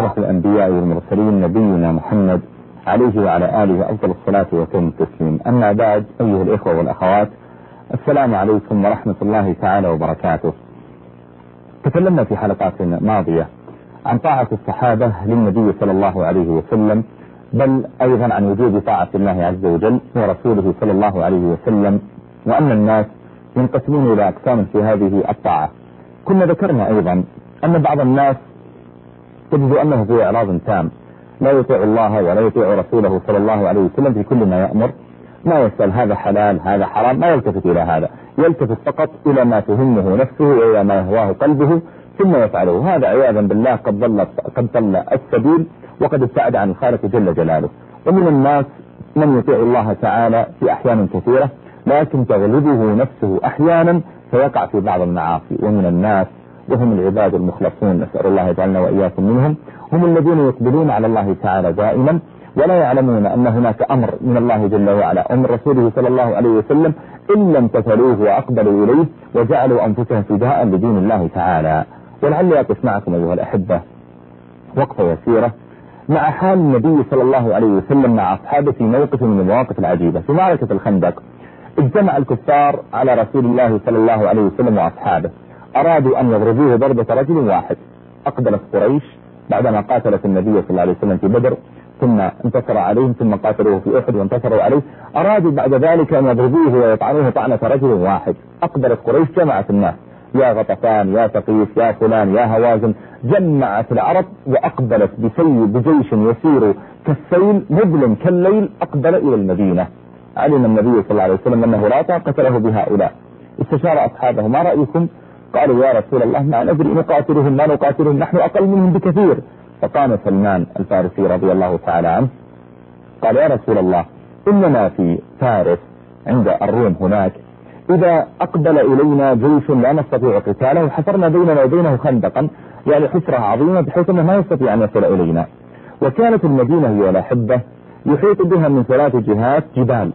أشرف الأنبياء والمرسلين نبينا محمد عليه وعلى آله أفضل الصلاة وتم التسليم. أما بعد أيها الإخوة والأخوات السلام عليكم ورحمة الله تعالى وبركاته. تكلمنا في حلقات ماضية عن طاعة الصحابة للنبي صلى الله عليه وسلم بل أيضا عن وجوب طاعة الله عز وجل ورسوله صلى الله عليه وسلم وأن الناس ينقسمون إلى أقسام في هذه الطاعة. كنا ذكرنا أيضا أن بعض الناس تجد أنه في إعراض تام. لا يطيع الله ولا يطيع رسوله صلى الله عليه وسلم في كل ما يأمر. ما يسأل هذا حلال هذا حرام ما يلتفت إلى هذا. يلتفت فقط إلى ما تهمه نفسه وإلى ما يهواه قلبه ثم يفعله. هذا عياذا بالله قد ضل قد ضل السبيل وقد ابتعد عن الخالق جل جلاله. ومن الناس من يطيع الله تعالى في أحيان كثيرة لكن تغلبه نفسه أحيانا فيقع في بعض المعاصي. ومن الناس وهم العباد المخلصون نسأل الله يجعلنا وإياكم منهم. هم الذين يقبلون على الله تعالى دائما ولا يعلمون أن هناك أمر من الله جل وعلا أمر رسوله صلى الله عليه وسلم إن لم تفعلوه وأقبلوا إليه وجعلوا أنفسهم فداء لدين الله تعالى. ولعلي أقف معكم أيها الأحبة وقفة يسيرة مع حال النبي صلى الله عليه وسلم مع أصحابه في موقف من المواقف العجيبة. في معركة الخندق اجتمع الكفار على رسول الله صلى الله عليه وسلم وأصحابه. أرادوا أن يضربوه ضربة رجل واحد. أقبلت قريش بعدما قاتلت النبي صلى الله عليه وسلم في بدر ثم انتصر عليهم ثم قاتلوه في أحد وانتصروا عليه. أرادوا بعد ذلك أن يضربوه ويطعنوه طعنة رجل واحد. أقبلت قريش جمعت الناس. يا غطفان يا ثقيف يا فلان يا هوازن. جمعت العرب وأقبلت بسي بجيش يسير كالسيل مظلم كالليل أقبل إلى المدينة. علم النبي صلى الله عليه وسلم أنه لا طاقة له بهؤلاء. استشار أصحابه ما رأيكم قالوا يا رسول الله ما ندري نقاتلهم ما نقاتلهم نحن أقل منهم بكثير. فقام سلمان الفارسي رضي الله تعالى عنه قال يا رسول الله إننا في فارس عند الروم هناك إذا أقبل إلينا جيش لا نستطيع قتاله حفرنا بيننا وبينه خندقا يعني حفرة عظيمة بحيث أنه ما يستطيع أن يصل إلينا. وكانت المدينة هي الأحبة يحيط بها من ثلاث جهات جبال.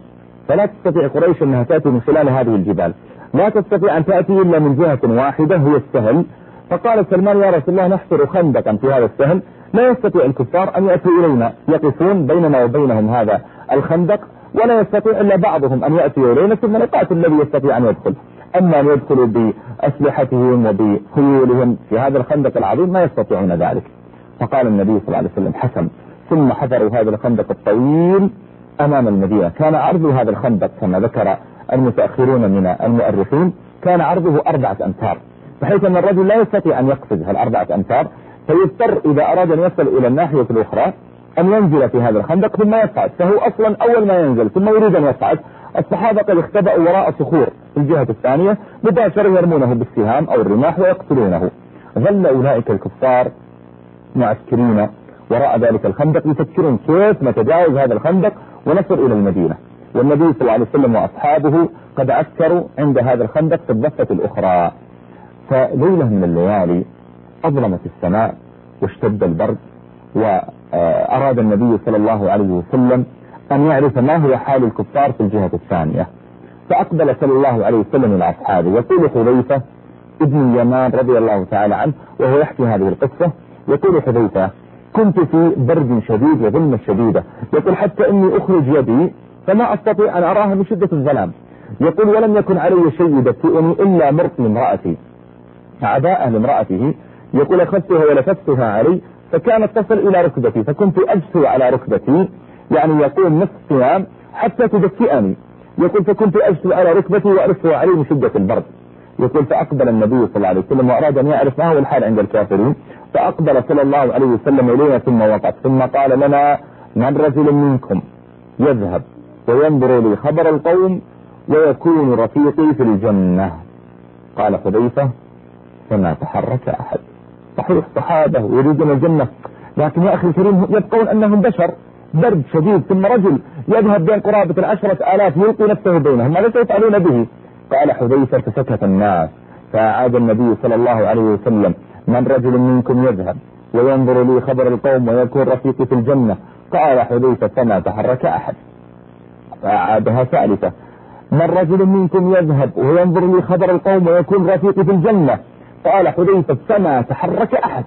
فلا تستطيع قريش أنها تأتي من خلال هذه الجبال. لا تستطيع أن تأتي إلا من جهة واحدة هي السهل. فقال سلمان يا رسول الله نحفر خندقا في هذا السهل. لا يستطيع الكفار أن يأتوا إلينا يقفون بيننا وبينهم هذا الخندق ولا يستطيع إلا بعضهم أن يأتي إلينا. ثم نقاتل الذي يستطيع أن يدخل. أما أن يدخلوا بأسلحتهم وبخيولهم في هذا الخندق العظيم ما يستطيعون ذلك. فقال النبي صلى الله عليه وسلم حسن. ثم حفروا هذا الخندق الطويل أمام المدينة. كان عرض هذا الخندق كما ذكر المتأخرون من المؤرخين كان عرضه أربعة أمتار. بحيث أن الرجل لا يستطيع أن يقفز هالأربعة أمتار فيضطر إذا أراد أن يصل إلى الناحية الأخرى أن ينزل في هذا الخندق ثم يصعد. فهو أصلا أول ما ينزل ثم يريد أن يصعد. الصحابة قد اختبأوا وراء صخور في الجهة الثانية مباشرة يرمونه بالسهام أو الرماح ويقتلونه. ظل أولئك الكفار معسكرين وراء ذلك الخندق يفكرون كيف نتجاوز هذا الخندق ونصل إلى المدينة. والنبي صلى الله عليه وسلم وأصحابه قد عسكروا عند هذا الخندق في الضفة الأخرى. فليلة من الليالي أظلمت السماء واشتد البرد وأراد النبي صلى الله عليه وسلم أن يعرف ما هو حال الكفار في الجهة الثانية. فأقبل صلى الله عليه وسلم إلى أصحابه يقول حذيفة ابن اليمان رضي الله تعالى عنه وهو يحكي هذه القصة. يقول حذيفة كنت في برد شديد وظلمة شديدة. يقول حتى إني أخرج يدي فما أستطيع أن أراها من شدة الظلام. يقول ولم يكن علي شيء يدفئني إلا مرط امرأتي عباءة لامرأته يقول أخذتها ولفتها علي فكانت تصل إلى ركبتي فكنت أجثو على ركبتي يعني يقول نصف صيام حتى تدفئني يقول فكنت أجثو على ركبتي وألفها علي من شدة البرد. يقول فأقبل النبي صلى الله عليه وسلم وأراد أن يعرف ما هو الحال عند الكافرين. فأقبل صلى الله عليه وسلم إلينا ثم وقف ثم قال لنا من رجل منكم يذهب؟ وينظر لي خبر القوم ويكون رفيقي في الجنة. قال حذيفة فما تحرك أحد. صحيح صحابة يريدون الجنة لكن يا أخي الكريم يبقون أنهم بشر. برد شديد ثم رجل يذهب بين قرابة العشرة آلاف يلقي نفسه بينهم. ماذا سيفعلون به؟ قال حذيفة فسكت الناس. فعاد النبي صلى الله عليه وسلم من رجل منكم يذهب وينظر لي خبر القوم ويكون رفيقي في الجنة؟ قال حذيفة فما تحرك أحد. فعادها ثالثة. من رجل منكم يذهب وينظر لي خبر القوم ويكون رفيقي في الجنة؟ قال حذيفة فما تحرك أحد؟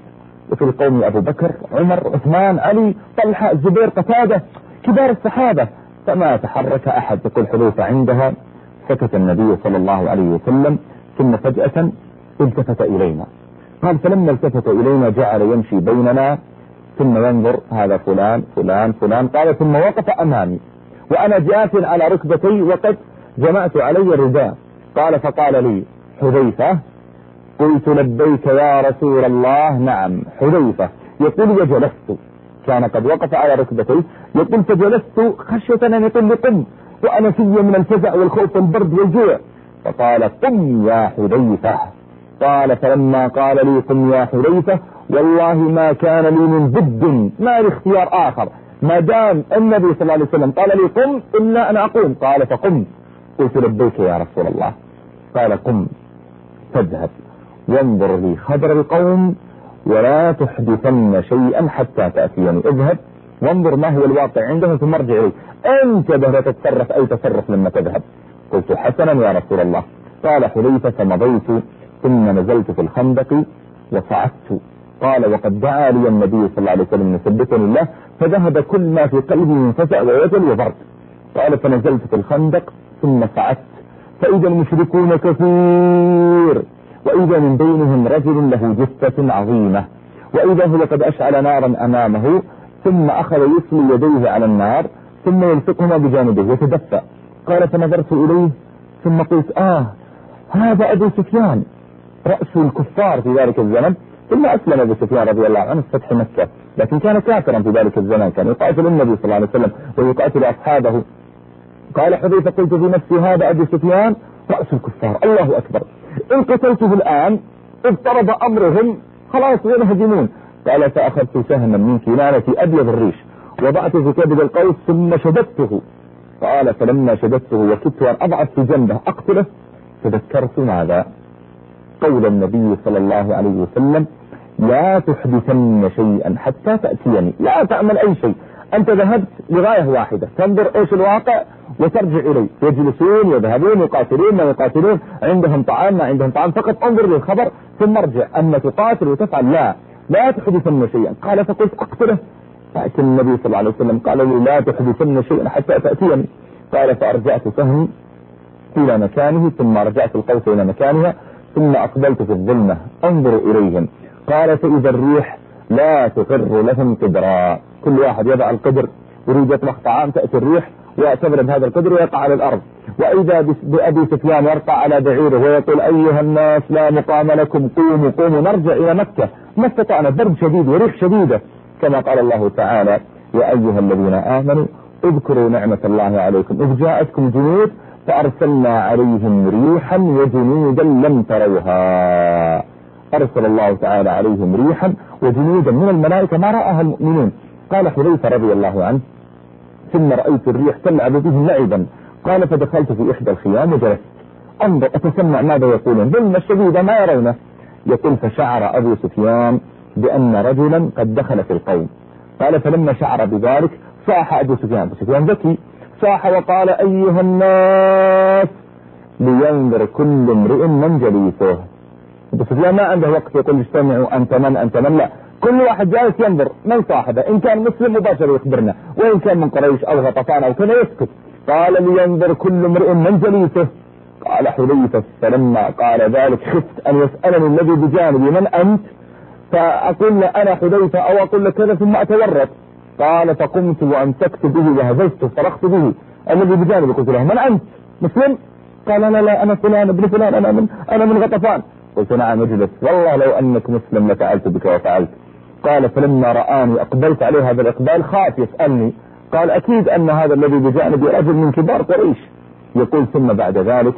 وفي القوم أبو بكر عمر عثمان علي طلحة الزبير قتادة كبار الصحابة. فما تحرك أحد؟ يقول حذيفة عندها سكت النبي صلى الله عليه وسلم ثم فجأة التفت إلينا. قال فلما التفت إلينا جعل يمشي بيننا ثم ينظر هذا فلان فلان فلان قال ثم وقف أمامي. وأنا جاث على ركبتي وقد جمعت علي الرداء قال فقال لي حذيفة قلت لبيك يا رسول الله. نعم حذيفة. يقول وجلست. كان قد وقف على ركبتي. يقول فجلست خشية أن يقول لي قم وأنا في من الفزع والخوف والبرد والجوع. فقال قم يا حذيفة. قال فلما قال لي قم يا حذيفة والله ما كان لي من ضد ما لي اختيار آخر. ما دام النبي صلى الله عليه وسلم قال لي قم إلا أنا أقوم. قال فقم. قلت لبيك يا رسول الله. قال قم. فاذهب. وانظر لي خبر القوم ولا تحدثن شيئا حتى تأتيني. اذهب. وانظر ما هو الواقع عندهم ثم ارجع لي انتبه تتصرف اي تصرف لما تذهب. قلت حسنا يا رسول الله. قال حذيفة فمضيت ثم نزلت في الخندق وصعدت. قال وقد دعا لي النبي صلى الله عليه وسلم يثبتني الله فذهب كل ما في قلبي من فزع ووجل وبرد قال فنزلت في الخندق ثم صعدت فإذا المشركون كثير وإذا من بينهم رجل له جثة عظيمة وإذا هو قد أشعل نارا أمامه ثم أخذ يسلي يديه على النار ثم يلصقهما بجانبه يتدفى قال فنظرت إليه ثم قلت آه هذا أبو سفيان رأس الكفار في ذلك الزمن. ثم أسلم أبو سفيان رضي الله عنه في فتح مكة لكن كان كافرا في ذلك الزمان كان يقاتل النبي صلى الله عليه وسلم ويقاتل أصحابه. قال حذيفة قلت في نفسي هذا أبو سفيان رأس الكفار الله أكبر. إن قتلته الآن اضطرب أمرهم خلاص ينهزمون. قال فأخذت سهما من كنانة أبيض الريش وضعته في كبد القوس ثم شددته. قال فلما شددته وكدت أن أضعف في جنبه أقتله تذكرت ماذا؟ قول النبي صلى الله عليه وسلم لا تحدثن شيئا حتى تأتيني. لا تعمل أي شيء. أنت ذهبت لغاية واحدة. تنظر إيش الواقع وترجع إليه. يجلسون يذهبون يقاتلون ما يقاتلون. عندهم طعام ما عندهم طعام. فقط انظر للخبر ثم ارجع. أما تقاتل وتفعل لا. لا تحدثن شيئا. قال فقلت أقتله. لكن النبي صلى الله عليه وسلم قال لي لا تحدثن شيئا حتى تأتيني. قال فأرجعت فهم إلى مكانه ثم رجعت القوس إلى مكانها. ثم أقبلت في الظلمة أنظر إليهم. قال فإذا الريح لا تقر لهم قدرا. كل واحد يضع القدر. يريد يطبخ طعام تأتي الريح ويعتبر بهذا القدر ويقع على الأرض. وإذا بأبي سفيان يرقى على بعيره ويقول أيها الناس لا مقام لكم. قوموا قوموا نرجع إلى مكة. ما استطعنا برد شديد وريح شديدة. كما قال الله تعالى يا أيها الذين آمنوا اذكروا نعمة الله عليكم. إذ جاءتكم جنود فأرسلنا عليهم ريحا وجنودا لم تروها. أرسل الله تعالى عليهم ريحا وجنودا. من الملائكة ما رآها المؤمنون. قال حذيفة رضي الله عنه ثم رأيت الريح تلعب بهم لعبا. قال فدخلت في إحدى الخيام وجلست. أنظر أتسمع ماذا يقولون؟ ظلمة شديدة ما يرونه. يقول فشعر أبو سفيان بأن رجلا قد دخل في القوم. قال فلما شعر بذلك صاح أبو سفيان. أبو سفيان ذكي. صاح وقال أيها الناس لينظر كل امرئ من جليسه. أبو سفيان ما عنده وقت يقول اجتمعوا أنت من أنت من؟ لا. كل واحد جالس ينظر من صاحبه إن كان مسلم مباشر يخبرنا. وإن كان من قريش أو غطفان أو كذا يسكت. قال لينظر كل امرئ من جليسه. قال حذيفة فلما قال ذلك خفت أن يسألني الذي بجانبي من أنت؟ فأقول له أنا حذيفة أو أقول له كذا ثم أتورط. قال فقمت وأمسكت به وهززت فرقت به. الذي بجانبي قلت له من أنت؟ مسلم؟ قال لا لا أنا فلان ابن فلان أنا من, أنا من غطفان. قلت نعم اجلس. والله لو أنك مسلم لفعلت بك وفعلت. قال فلما رآني أقبلت عليه هذا الإقبال خاف يسألني. قال أكيد أن هذا الذي بجانبي رجل من كبار قريش. يقول ثم بعد ذلك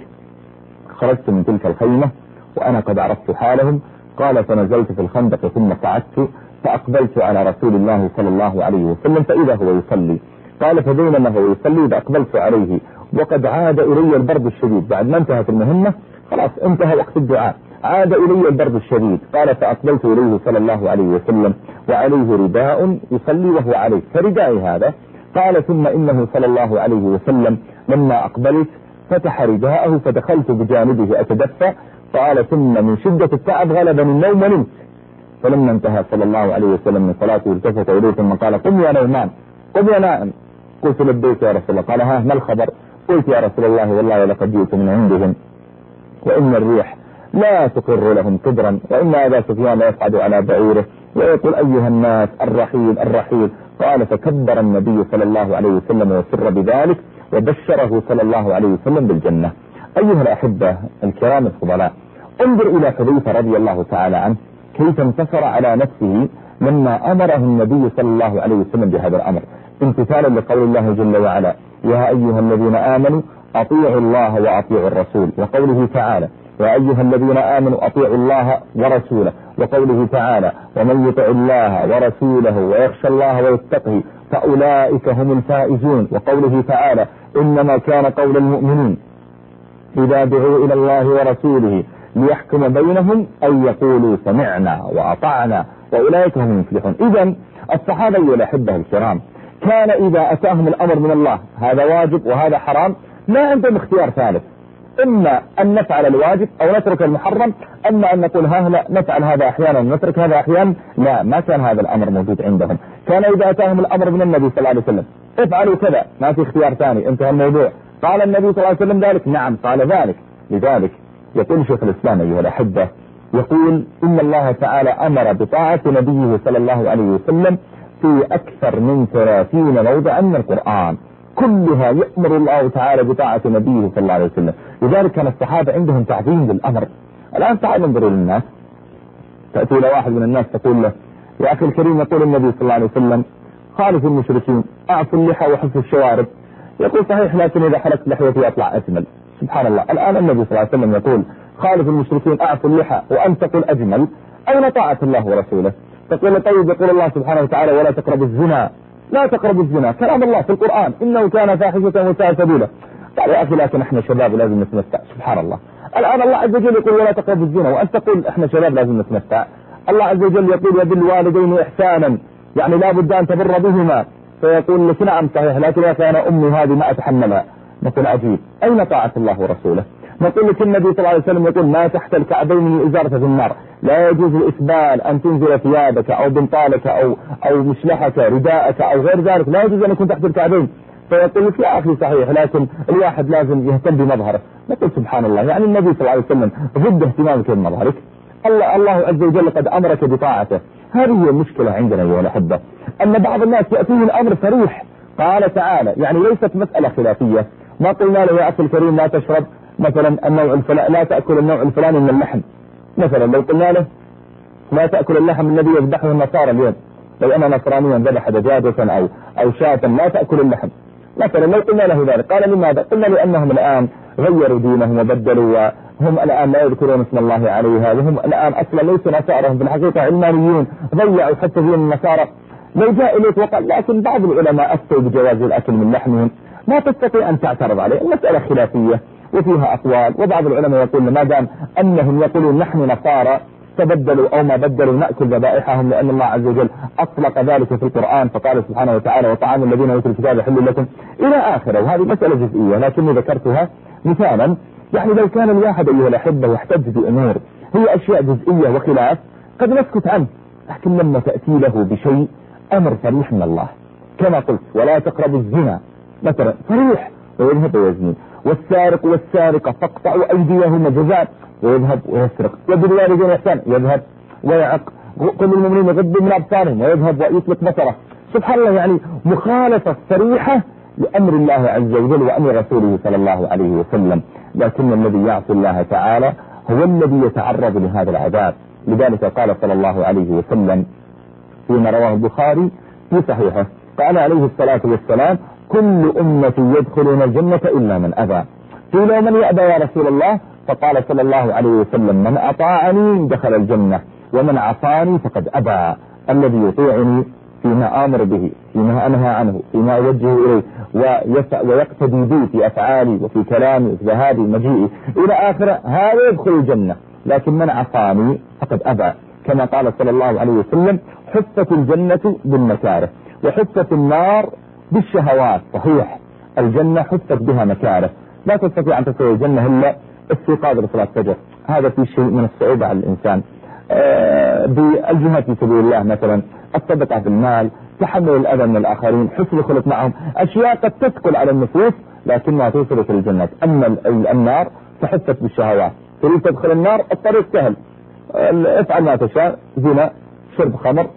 خرجت من تلك الخيمة وأنا قد عرفت حالهم. قال فنزلت في الخندق ثم صعدت فأقبلت على رسول الله صلى الله عليه وسلم فإذا هو يصلي. قال فبينما هو يصلي إذا أقبلت عليه. وقد عاد إلي البرد الشديد. بعد ما انتهت المهمة خلاص انتهى وقت الدعاء. عاد إلي البرد الشديد. قال فأقبلت إليه صلى الله عليه وسلم. وعليه رداء يصلي وهو عليه. فردائي هذا؟ قال ثم إنه صلى الله عليه وسلم. لما أقبلت فتح رداءه فدخلت بجانبه أتدفى. قال ثم من شدة التعب غلبني النوم ونمت فلما انتهى صلى الله عليه وسلم من صلاته التفت إليه ثم قال قم يا نومان قم يا نائم قلت لبيك يا رسول الله قال ها ما الخبر؟ قلت يا رسول الله والله لقد جئت من عندهم وإن الريح لا تقر لهم كبرا وإن أبا سفيان يصعد على بعيره ويقول أيها الناس الرحيل الرحيل. قال فكبر النبي صلى الله عليه وسلم وسر بذلك وبشره صلى الله عليه وسلم بالجنة. أيها الأحبة الكرام الفضلاء انظر إلى حذيفة رضي الله تعالى عنه كيف انتصر على نفسه لما أمره النبي صلى الله عليه وسلم بهذا الأمر. امتثالا لقول الله جل وعلا يا أيها الذين آمنوا أطيعوا الله وأطيعوا الرسول وقوله تعالى يا أيها الذين آمنوا أطيعوا الله ورسوله وقوله تعالى ومن يطع الله ورسوله ويخشى الله ويتقه فأولئك هم الفائزون. وقوله تعالى إنما كان قول المؤمنين إذا دعوا إلى الله ورسوله ليحكم بينهم أن يقولوا سمعنا وأطعنا وأولئك هم المفلحون. إذا الصحابة والأحبة الكرام كان إذا أتاهم الأمر من الله هذا واجب وهذا حرام ما عندهم اختيار ثالث. إما أن نفعل الواجب أو نترك المحرم أما أن نقول ها لا نفعل هذا أحيانا ونترك هذا أحيانا لا ما كان هذا الأمر موجود عندهم. كان إذا أتاهم الأمر من النبي صلى الله عليه وسلم افعلوا كذا ما في اختيار ثاني انتهى الموضوع. قال النبي صلى الله عليه وسلم ذلك؟ نعم قال ذلك. لذلك يقول شيخ الإسلام أيها الأحبة يقول إن الله تعالى أمر بطاعة نبيه صلى الله عليه وسلم في أكثر من ثلاثين موضعا من القرآن. كلها يأمر الله تعالى بطاعة نبيه صلى الله عليه وسلم. لذلك كان الصحابة عندهم تعظيم للأمر. الآن تعالوا انظروا للناس. تأتي إلى واحد من الناس تقول له يا أخي الكريم يقول النبي صلى الله عليه وسلم خالف المشركين أعفوا اللحى وحفوا الشوارب. يقول صحيح لكن إذا حلقت لحيتي أطلع أجمل. سبحان الله. الآن النبي صلى الله عليه وسلم يقول خالف المشركين أعفوا اللحى وأن تقول أجمل. أين طاعة الله ورسوله؟ تقول طيب يقول الله سبحانه وتعالى ولا تقربوا الزنا. لا تقربوا الزنا. كلام الله في القرآن. إنه كان فاحشة وساء سبيلا. قال يا أخي لكن إحنا شباب لازم نتمتع. سبحان الله. الآن الله عز وجل يقول ولا تقربوا الزنا. وأنت تقول إحنا شباب لازم نتمتع. الله عز وجل يقول وبالوالدين إحسانا. يعني لا بد أن تبر بهما. فيقول لك نعم صحيح لكن يا أخي أنا أمي هذه ما أتحملها. نقول عجيب. أين طاعة الله ورسوله؟ نقول لك النبي صلى الله عليه وسلم يقول ما تحت الكعبين من إزارة في النار. لا يجوز الإسبال أن تنزل ثيابك أو بنطالك أو أو مشلحك رداءك أو غير ذلك. لا يجوز أن يكون تحت الكعبين. فيقول لك يا أخي صحيح لكن الواحد لازم يهتم بمظهره. نقول سبحان الله يعني النبي صلى الله عليه وسلم ضد اهتمامك بمظهرك الله, الله عز وجل قد أمرك بطاعته. هذه هي المشكلة عندنا أيها الأحبة أن بعض الناس يأتيه الأمر صريح. قال تعالى يعني ليست مسألة خلافية. ما قلنا له يا أخي الكريم لا تشرب مثلا النوع الفلاني لا تأكل النوع الفلاني من اللحم. مثلا لو قلنا له لا تأكل اللحم الذي يذبحه النصارى اليوم. لو أنا نصرانيا ذبح دجاجة أو أو شاة لا تأكل اللحم. مثلا لو قلنا له ذلك. قال لماذا؟ قلنا لأنهم الآن غيروا دينهم وبدلوا وهم الآن لا يذكرون اسم الله عليها وهم الآن أصلا ليسوا نصارى في الحقيقة علمانيون. ضيعوا حتى دين النصارى. لو جاء إليك وقال لكن بعض العلماء أفتوا بجواز الأكل من لحمهم. ما تستطيع أن تعترض عليه. المسألة خلافية وفيها أقوال وبعض العلماء يقول ما دام أنهم يقولون نحن نصارى تبدلوا أو ما بدلوا نأكل ذبائحهم لأن الله عز وجل أطلق ذلك في القرآن فقال سبحانه وتعالى وطعام الذين أوتوا الكتاب حل لكم إلى آخره. وهذه مسألة جزئية لكني ذكرتها مثالا. يعني لو كان الواحد أيها الأحبة يحتج بأمور هي أشياء جزئية وخلاف قد نسكت عنه. لكن لما تأتي له بشيء أمر صريح من الله. كما قلت ولا تقربوا الزنا. مثلا صريح ويذهب ويزني. والسارق والسارقة فاقطعوا أيديهما جزاء ويذهب ويسرق. وبالوالدين إحسان يذهب ويعق. كل المؤمنين يغضوا من أبصارهم ويذهب ويطلق بصره. سبحان الله يعني مخالفة صريحة لأمر الله عز وجل وأمر رسوله صلى الله عليه وسلم. لكن الذي يعصي الله تعالى هو الذي يتعرض لهذا العذاب. لذلك قال صلى الله عليه وسلم فيما رواه البخاري في صحيحه. قال عليه الصلاة والسلام كل أمة يدخلون الجنة إلا من أبى. قيل من يأبى يا رسول الله؟ فقال صلى الله عليه وسلم من أطاعني دخل الجنة ومن عصاني فقد أبى. الذي يطيعني فيما آمر به فيما أنهى عنه فيما أوجه إليه ويقتدي بي في أفعالي وفي كلامي وفي ذهابي مجيئي. إلى آخره هذا يدخل الجنة لكن من عصاني فقد أبى. كما قال صلى الله عليه وسلم حفت الجنة بالمكاره وحفت النار بالشهوات. صحيح. الجنة حفت بها مكاره. لا تستطيع أن تدخل الجنة إلا استيقاظ لصلاة الفجر. هذا في شيء من الصعوبة على الإنسان. آه، بالجهاد في سبيل الله مثلا الصدقة في المال تحمل الأذى من الآخرين حسن الخلق معهم. أشياء قد تثقل على النفوس لكنها توصلك للجنة أما النار تحفت بالشهوات. تريد تدخل النار؟ الطريق سهل. افعل ما تشاء. زنا شرب خمر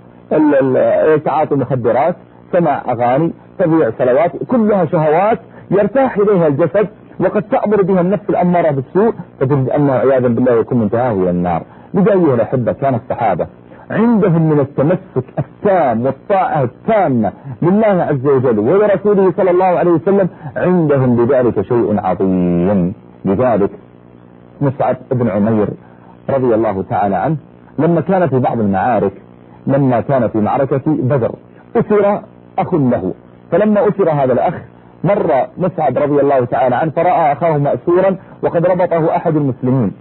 تعاطي مخدرات سماع أغاني تبيع صلوات كلها شهوات يرتاح إليها الجسد وقد تأمر بها النفس الأمارة بالسوء فتجد أنه عياذا بالله يكون منتهاه إلى النار. لذا أيها الأحبة كان الصحابة عندهم من التمسك التام والطاعة التامة لله عز وجل ولرسوله صلى الله عليه وسلم عندهم بذلك شيء عظيم. لذلك مصعب بن عمير رضي الله تعالى عنه لما كان في بعض المعارك لما كان في معركة بدر أسر أخ له. فلما أسر هذا الأخ مر مسعد رضي الله تعالى عنه فرأى أخاه مأسورا وقد ربطه أحد المسلمين.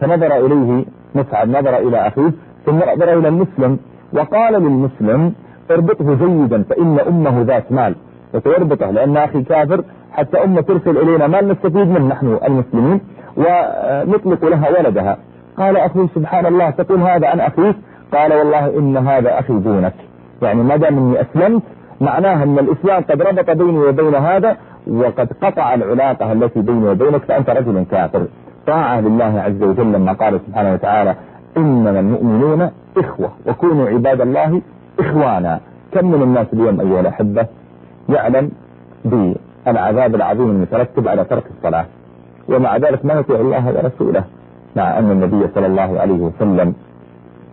فنظر إليه مسعد نظر إلى أخيه ثم نظر إلى المسلم وقال للمسلم اربطه جيدا فإن أمه ذات مال. وتربطه لأن أخي كافر حتى أمه ترسل إلينا مال نستفيد منه نحن المسلمين ونطلق لها ولدها. قال أخي سبحان الله تقول هذا عن أخيك؟ قال والله إن هذا أخي دونك. يعني ما دام إني أسلمت معناها أن الإسلام قد ربط بيني وبين هذا وقد قطع العلاقة التي بيني وبينك فأنت رجل كافر. طاعة لله عز وجل لما قال سبحانه وتعالى إنما المؤمنون إخوة وكونوا عباد الله إخوانا. كم من الناس اليوم أيها الأحبة يعلم بالعذاب العظيم المترتب على ترك الصلاة؟ ومع ذلك ما يطيع الله ورسوله؟ مع أن النبي صلى الله عليه وسلم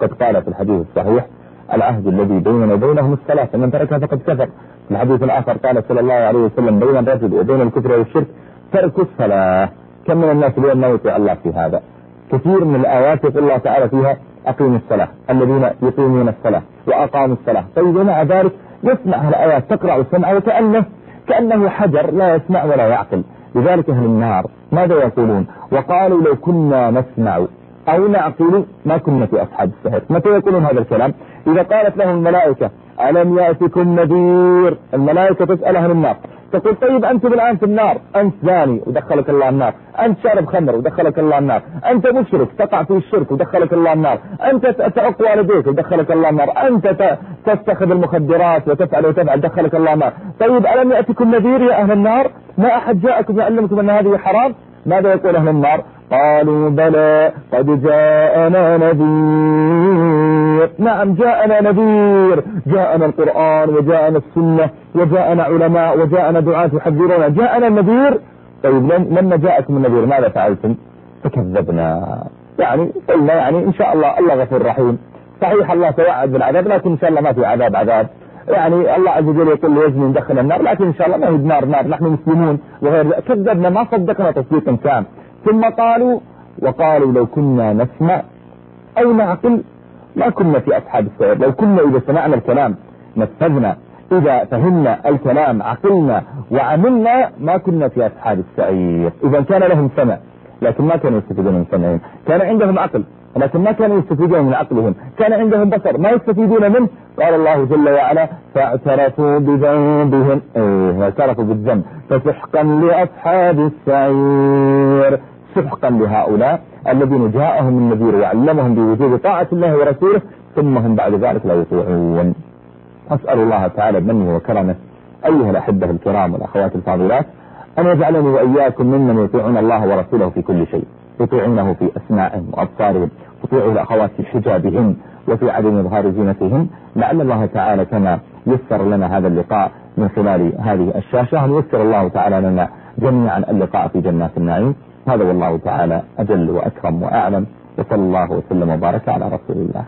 قد قال في الحديث الصحيح العهد الذي بيننا وبينهم الصلاة. فمن تركها فقد كفر. في الحديث الآخر قال صلى الله عليه وسلم بين الرجل وبين الكفر والشرك ترك الصلاة. كم من الناس اليوم ما يطيع الله في هذا؟ كثير من الآيات يقول الله تعالى فيها أقيموا الصلاة. الذين يقيمون الصلاة وأقاموا الصلاة. طيب ومع ذلك يسمع الآيات تقرأ وسمع وكأنه كأنه حجر لا يسمع ولا يعقل. لذلك أهل النار ماذا يقولون؟ وقالوا لو كنا نسمع أو نعقل ما كنا في أصحاب السحر؟ متى يقولون هذا الكلام؟ إذا قالت لهم الملائكة ألم يأتكم نذير؟ الملائكة تسأل أهل النار. تقول طيب أنت الآن في النار. أنت زاني ودخلك الله النار. أنت شارب خمر ودخلك الله النار. أنت مشرك تقع في الشرك ودخلك الله النار. أنت تعق والديك ودخلك الله النار. أنت تتخذ المخدرات وتفعل وتفعل دخلك الله النار. طيب ألم يأتكم نذير يا أهل النار؟ ما أحد جاءكم يعلمكم أن هذه حرام؟ ماذا يقول أهل النار؟ قالوا بلى قد جاءنا نذير. نعم جاءنا نذير. جاءنا القرآن وجاءنا السنة وجاءنا علماء وجاءنا دعاة يحذرون. جاءنا النذير. طيب لما جاءكم النذير. ماذا فعلتم؟ فكذبنا. يعني قلنا يعني إن شاء الله الله غفور رحيم. صحيح الله توعد بالعذاب لكن إن شاء الله ما في عذاب عذاب. يعني الله عز وجل يقول ليزني ندخل النار لكن إن شاء الله ما هي نار نار نحن مسلمون وغير كذبنا ما صدقنا تصديقا تام. ثم قالوا وقالوا لو كنا نسمع أو نعقل ما كنا في أصحاب السعير لو كنا إذا سمعنا الكلام نفذنا إذا فهمنا الكلام عقلنا وعملنا ما كنا في أصحاب السعير إذا كان لهم سمع لكن ما كانوا يستفيدون من سمعهم. كان عندهم عقل لكن ما كانوا يستفيدون من عقلهم. كان عندهم بصر ما يستفيدون منه. قال الله جل وعلا فاعترفوا بذنبهم. إيه اعترفوا بالذنب. فسحقا لأصحاب السعير. سحقا لهؤلاء الذين جاءهم النذير وعلمهم بوجود طاعة الله ورسوله ثم هم بعد ذلك لا يطيعون. أسأل الله تعالى بمنه وكرمه أيها الأحبة الكرام والأخوات الفاضلات أن يجعلني وإياكم ممن يطيعون الله ورسوله في كل شيء يطيعونه في أسمائهم وأبصارهم يطيعوا الأخوات في حجابهن وفي عدم إظهار زينتهن لعل الله تعالى كما يسر لنا هذا اللقاء من خلال هذه الشاشة أن يسر الله تعالى لنا جميعا اللقاء في جنات النعيم. هذا والله تعالى أجل وأكرم وأعلم وصلى الله وسلم وبارك على رسول الله.